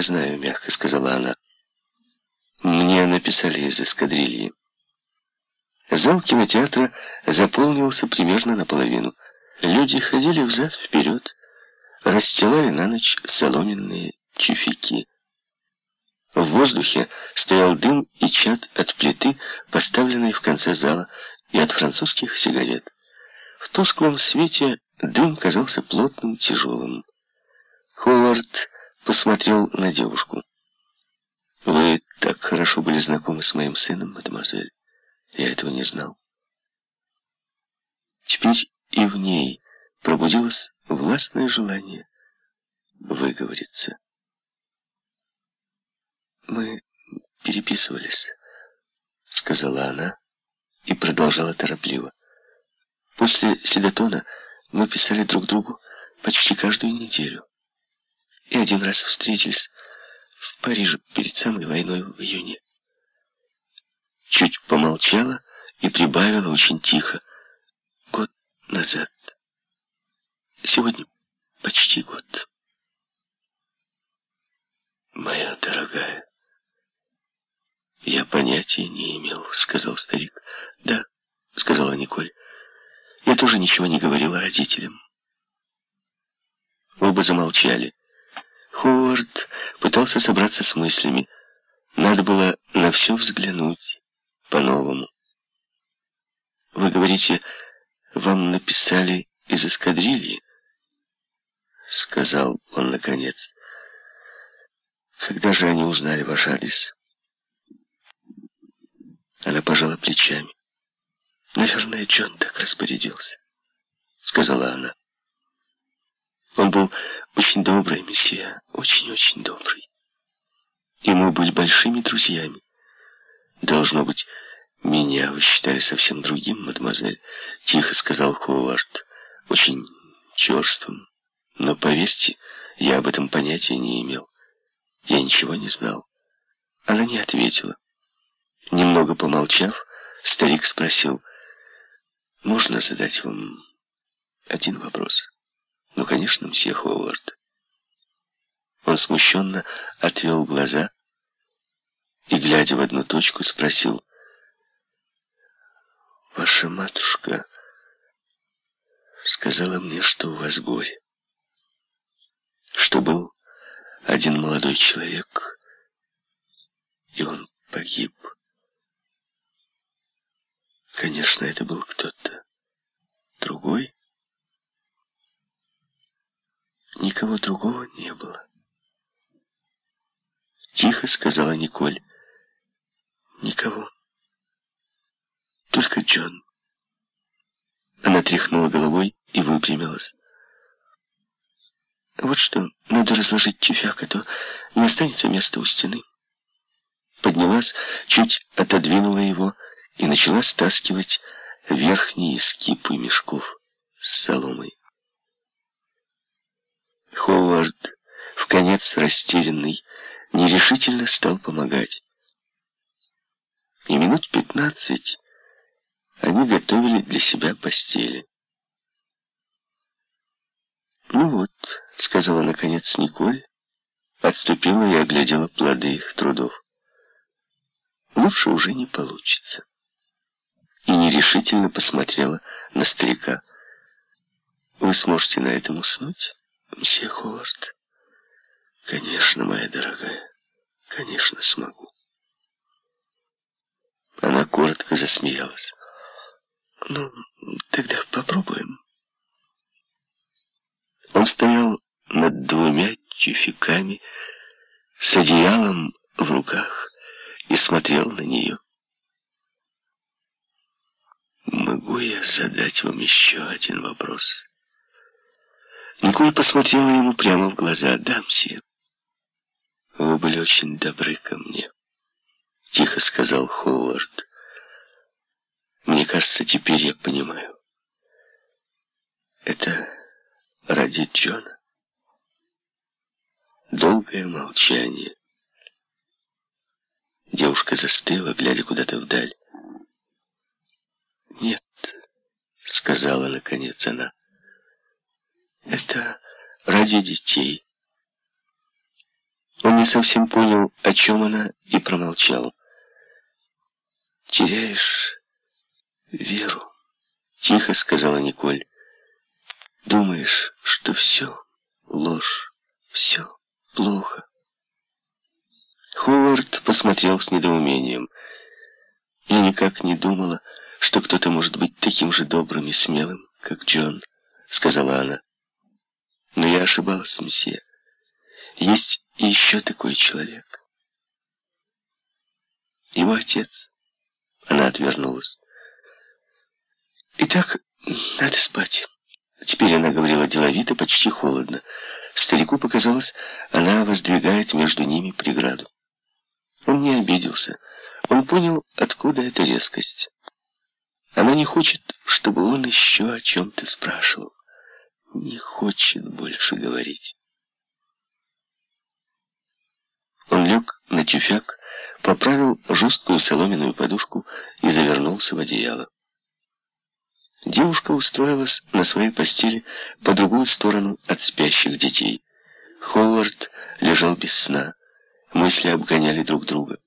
«Я знаю», — мягко сказала она. «Мне написали из эскадрильи». Зал кинотеатра заполнился примерно наполовину. Люди ходили взад-вперед, расстилали на ночь соломенные чифики. В воздухе стоял дым и чад от плиты, поставленной в конце зала, и от французских сигарет. В тусклом свете дым казался плотным, тяжелым. Ховард посмотрел на девушку. «Вы так хорошо были знакомы с моим сыном, мадемуазель. Я этого не знал». Теперь и в ней пробудилось властное желание выговориться. «Мы переписывались», — сказала она и продолжала торопливо. «После Седотона мы писали друг другу почти каждую неделю. И один раз встретились в Париже перед самой войной в июне. Чуть помолчала и прибавила очень тихо. Год назад. Сегодня почти год. Моя дорогая, я понятия не имел, сказал старик. Да, сказала Николь. Я тоже ничего не говорила родителям. Оба замолчали. Ховард пытался собраться с мыслями. Надо было на все взглянуть по-новому. Вы говорите, вам написали из эскадрильи? Сказал он наконец. Когда же они узнали ваш адрес? Она пожала плечами. Наверное, Джон так распорядился, сказала она. Он был очень добрый, месье, очень-очень добрый. И мы были большими друзьями. Должно быть, меня вы считали совсем другим, мадемуазель, тихо сказал Ховард, очень черствым. Но поверьте, я об этом понятия не имел. Я ничего не знал. Она не ответила. Немного помолчав, старик спросил, «Можно задать вам один вопрос?» «Ну, конечно, мсье Ховард». Он смущенно отвел глаза и, глядя в одну точку, спросил, «Ваша матушка сказала мне, что у вас горе, что был один молодой человек, и он погиб. Конечно, это был кто-то другой. Никого другого не было. Тихо сказала Николь. Никого. Только Джон. Она тряхнула головой и выпрямилась. Вот что, надо разложить тюфяк, а то не останется места у стены. Поднялась, чуть отодвинула его и начала стаскивать верхние скипы мешков с соломой. Ховард, в конец растерянный, нерешительно стал помогать. И минут пятнадцать они готовили для себя постели. «Ну вот», — сказала наконец Николь, отступила и оглядела плоды их трудов. «Лучше уже не получится». И нерешительно посмотрела на старика. «Вы сможете на этом уснуть, мсье Ховард?» «Конечно, моя дорогая, конечно смогу». Она коротко засмеялась. «Ну, тогда попробуем». Он стоял над двумя тюфяками с одеялом в руках и смотрел на нее. «Могу я задать вам еще один вопрос?» Николь посмотрела ему прямо в глаза. «Да, мсье. Вы были очень добры ко мне», — тихо сказал Ховард. «Мне кажется, теперь я понимаю. Это ради Джона. Долгое молчание. Девушка застыла, глядя куда-то вдаль. «Нет», — сказала наконец она, — «это ради детей. Он не совсем понял, о чем она, и промолчал. «Теряешь веру», — тихо сказала Николь. «Думаешь, что все ложь, все плохо». Ховард посмотрел с недоумением. «Я никак не думала, что кто-то может быть таким же добрым и смелым, как Джон», — сказала она. «Но я ошибалась, месье. Есть еще такой человек. Его отец». Она отвернулась. «Итак, надо спать». Теперь она говорила деловито, почти холодно. Старику показалось, она воздвигает между ними преграду. Он не обиделся. Он понял, откуда эта резкость. Она не хочет, чтобы он еще о чем-то спрашивал. Не хочет больше говорить. Он лег на тюфяк, поправил жесткую соломенную подушку и завернулся в одеяло. Девушка устроилась на своей постели по другую сторону от спящих детей. Ховард лежал без сна. Мысли обгоняли друг друга.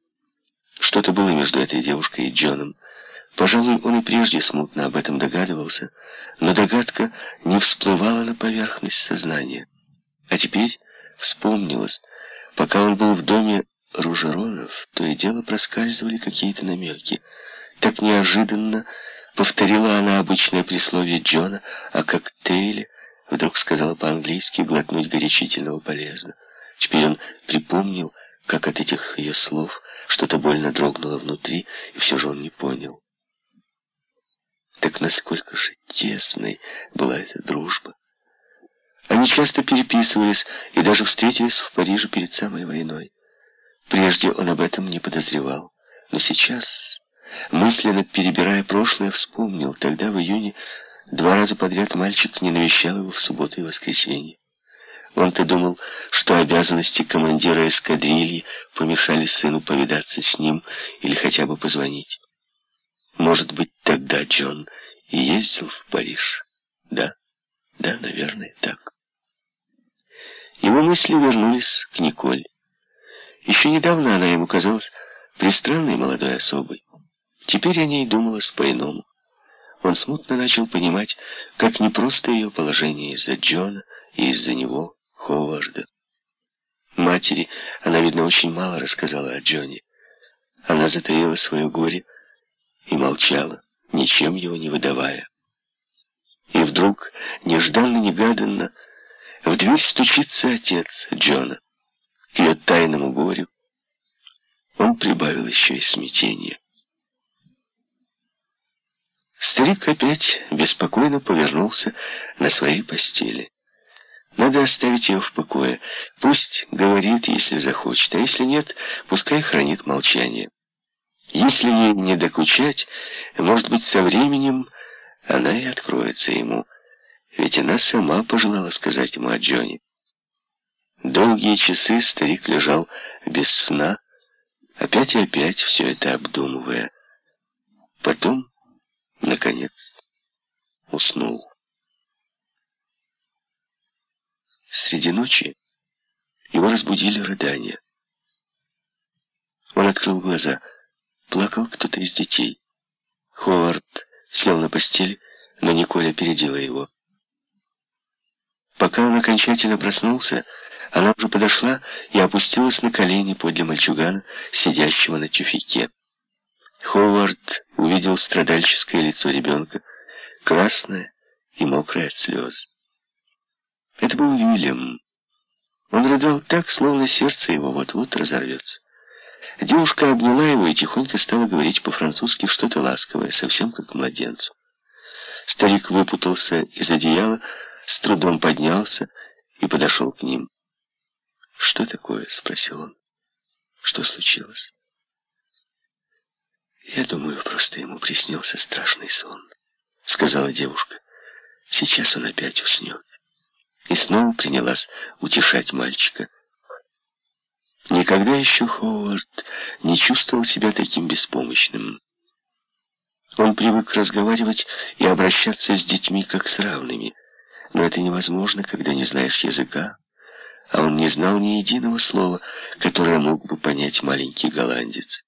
Что-то было между этой девушкой и Джоном. Пожалуй, он и прежде смутно об этом догадывался, но догадка не всплывала на поверхность сознания. А теперь вспомнилось, пока он был в доме Ружеронов, то и дело проскальзывали какие-то намеки. Так неожиданно повторила она обычное присловие Джона о коктейле, вдруг сказала по-английски глотнуть горячительного полезно. Теперь он припомнил, как от этих ее слов что-то больно дрогнуло внутри, и все же он не понял. Так насколько же тесной была эта дружба. Они часто переписывались и даже встретились в Париже перед самой войной. Прежде он об этом не подозревал, но сейчас, мысленно перебирая прошлое, вспомнил, тогда в июне два раза подряд мальчик не навещал его в субботу и воскресенье. Он-то думал, что обязанности командира эскадрильи помешали сыну повидаться с ним или хотя бы позвонить. Может быть, тогда Джон и ездил в Париж? Да, да, наверное, так. Его мысли вернулись к Николь. Еще недавно она ему казалась пристранной молодой особой. Теперь о ней думалось по-иному. Он смутно начал понимать, как непросто ее положение из-за Джона и из-за него. Ховарда. Матери она, видно, очень мало рассказала о Джоне. Она затаила свое горе и молчала, ничем его не выдавая. И вдруг, нежданно-негаданно, в дверь стучится отец Джона. К ее тайному горю он прибавил еще и смятение. Старик опять беспокойно повернулся на своей постели. Надо оставить ее в покое. Пусть говорит, если захочет, а если нет, пускай хранит молчание. Если ей не докучать, может быть, со временем она и откроется ему. Ведь она сама пожелала сказать ему о Джоне. Долгие часы старик лежал без сна, опять и опять все это обдумывая. Потом, наконец, уснул. Среди ночи его разбудили рыдания. Он открыл глаза. Плакал кто-то из детей. Ховард сел на постель, но Николя опередила его. Пока он окончательно проснулся, она уже подошла и опустилась на колени подле мальчугана, сидящего на тюфике. Ховард увидел страдальческое лицо ребенка, красное и мокрое от слез. Это был Уильям. Он рыдал так, словно сердце его вот-вот разорвется. Девушка обняла его и тихонько стала говорить по-французски что-то ласковое, совсем как младенцу. Старик выпутался из одеяла, с трудом поднялся и подошел к ним. «Что такое?» — спросил он. «Что случилось?» «Я думаю, просто ему приснился страшный сон», — сказала девушка. «Сейчас он опять уснет» и снова принялась утешать мальчика. Никогда еще Ховард не чувствовал себя таким беспомощным. Он привык разговаривать и обращаться с детьми как с равными, но это невозможно, когда не знаешь языка, а он не знал ни единого слова, которое мог бы понять маленький голландец.